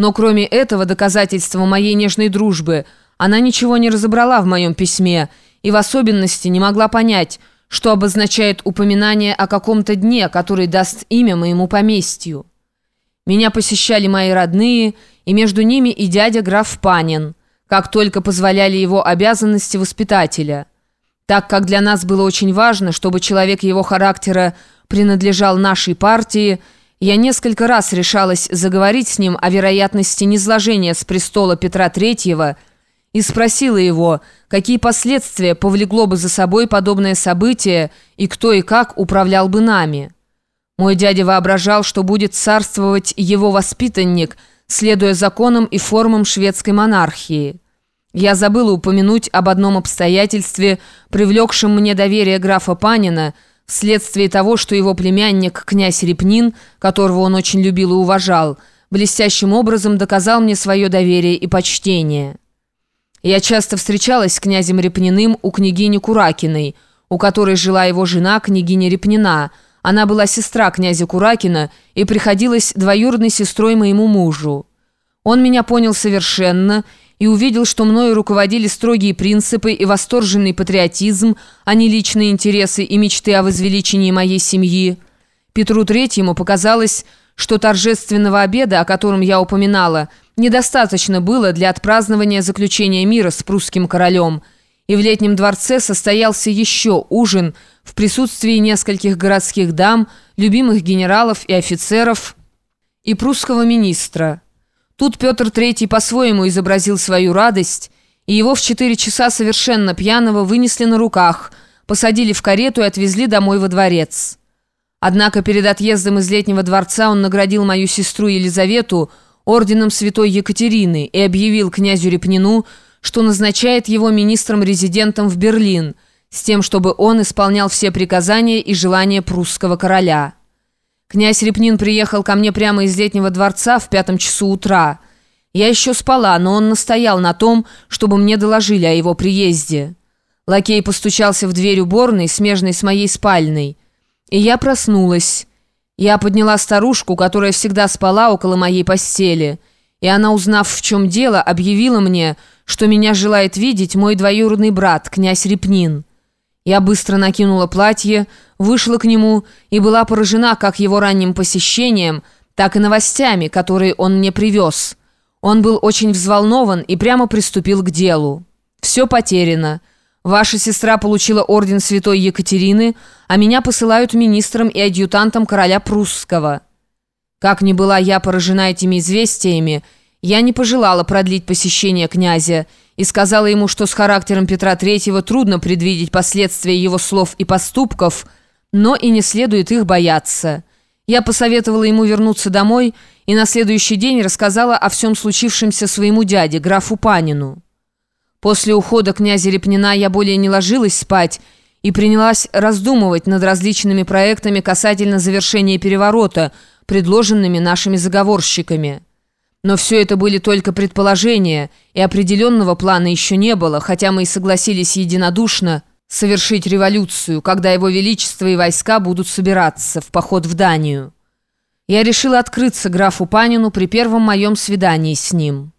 Но кроме этого доказательства моей нежной дружбы, она ничего не разобрала в моем письме и в особенности не могла понять, что обозначает упоминание о каком-то дне, который даст имя моему поместью. Меня посещали мои родные, и между ними и дядя граф Панин, как только позволяли его обязанности воспитателя. Так как для нас было очень важно, чтобы человек его характера принадлежал нашей партии, я несколько раз решалась заговорить с ним о вероятности низложения с престола Петра Третьего и спросила его, какие последствия повлекло бы за собой подобное событие и кто и как управлял бы нами. Мой дядя воображал, что будет царствовать его воспитанник, следуя законам и формам шведской монархии. Я забыла упомянуть об одном обстоятельстве, привлекшем мне доверие графа Панина, вследствие того, что его племянник, князь Репнин, которого он очень любил и уважал, блестящим образом доказал мне свое доверие и почтение. Я часто встречалась с князем Репниным у княгини Куракиной, у которой жила его жена, княгиня Репнина. Она была сестра князя Куракина и приходилась двоюродной сестрой моему мужу. Он меня понял совершенно и увидел, что мною руководили строгие принципы и восторженный патриотизм, а не личные интересы и мечты о возвеличении моей семьи. Петру Третьему показалось, что торжественного обеда, о котором я упоминала, недостаточно было для отпразднования заключения мира с прусским королем, и в летнем дворце состоялся еще ужин в присутствии нескольких городских дам, любимых генералов и офицеров и прусского министра. Тут Петр III по-своему изобразил свою радость, и его в четыре часа совершенно пьяного вынесли на руках, посадили в карету и отвезли домой во дворец. Однако перед отъездом из летнего дворца он наградил мою сестру Елизавету орденом святой Екатерины и объявил князю Репнину, что назначает его министром-резидентом в Берлин, с тем, чтобы он исполнял все приказания и желания прусского короля. Князь Репнин приехал ко мне прямо из летнего дворца в пятом часу утра. Я еще спала, но он настоял на том, чтобы мне доложили о его приезде. Лакей постучался в дверь уборной, смежной с моей спальной. И я проснулась. Я подняла старушку, которая всегда спала около моей постели. И она, узнав, в чем дело, объявила мне, что меня желает видеть мой двоюродный брат, князь Репнин. Я быстро накинула платье, вышла к нему и была поражена как его ранним посещением, так и новостями, которые он мне привез. Он был очень взволнован и прямо приступил к делу. «Все потеряно. Ваша сестра получила орден святой Екатерины, а меня посылают министром и адъютантом короля прусского». Как ни была я поражена этими известиями, я не пожелала продлить посещение князя и сказала ему, что с характером Петра Третьего трудно предвидеть последствия его слов и поступков, но и не следует их бояться. Я посоветовала ему вернуться домой и на следующий день рассказала о всем случившемся своему дяде, графу Панину. После ухода князя Репнина я более не ложилась спать и принялась раздумывать над различными проектами касательно завершения переворота, предложенными нашими заговорщиками. Но все это были только предположения, и определенного плана еще не было, хотя мы и согласились единодушно совершить революцию, когда его величество и войска будут собираться в поход в Данию. Я решила открыться графу Панину при первом моем свидании с ним.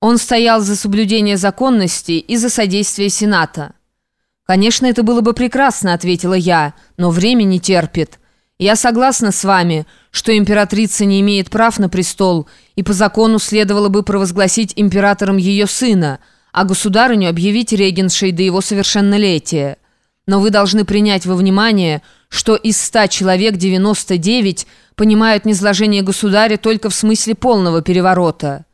Он стоял за соблюдение законности и за содействие Сената. «Конечно, это было бы прекрасно», — ответила я, — «но время не терпит». Я согласна с вами, что императрица не имеет прав на престол, и по закону следовало бы провозгласить императором ее сына, а государыню объявить регеншей до его совершеннолетия. Но вы должны принять во внимание, что из 100 человек 99 понимают низложение государя только в смысле полного переворота.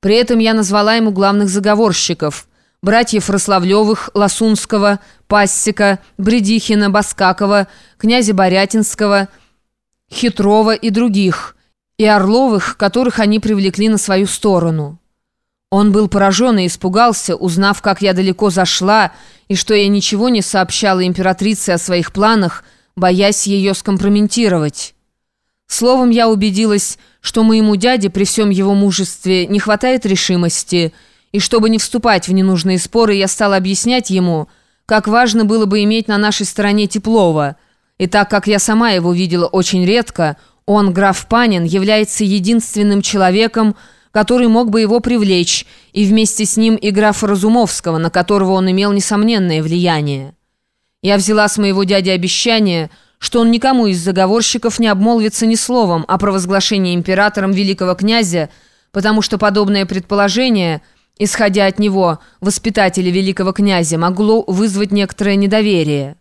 При этом я назвала ему главных заговорщиков – братьев Рославлевых, Ласунского, Пассика, Бредихина, Баскакова, князя Борятинского, Хитрова и других, и Орловых, которых они привлекли на свою сторону. Он был поражен и испугался, узнав, как я далеко зашла, и что я ничего не сообщала императрице о своих планах, боясь ее скомпрометировать. Словом, я убедилась, что моему дяде при всем его мужестве не хватает решимости – и чтобы не вступать в ненужные споры, я стал объяснять ему, как важно было бы иметь на нашей стороне Теплова. И так как я сама его видела очень редко, он, граф Панин, является единственным человеком, который мог бы его привлечь, и вместе с ним и графа Разумовского, на которого он имел несомненное влияние. Я взяла с моего дяди обещание, что он никому из заговорщиков не обмолвится ни словом о провозглашении императором великого князя, потому что подобное предположение, исходя от него, воспитателя великого князя, могло вызвать некоторое недоверие.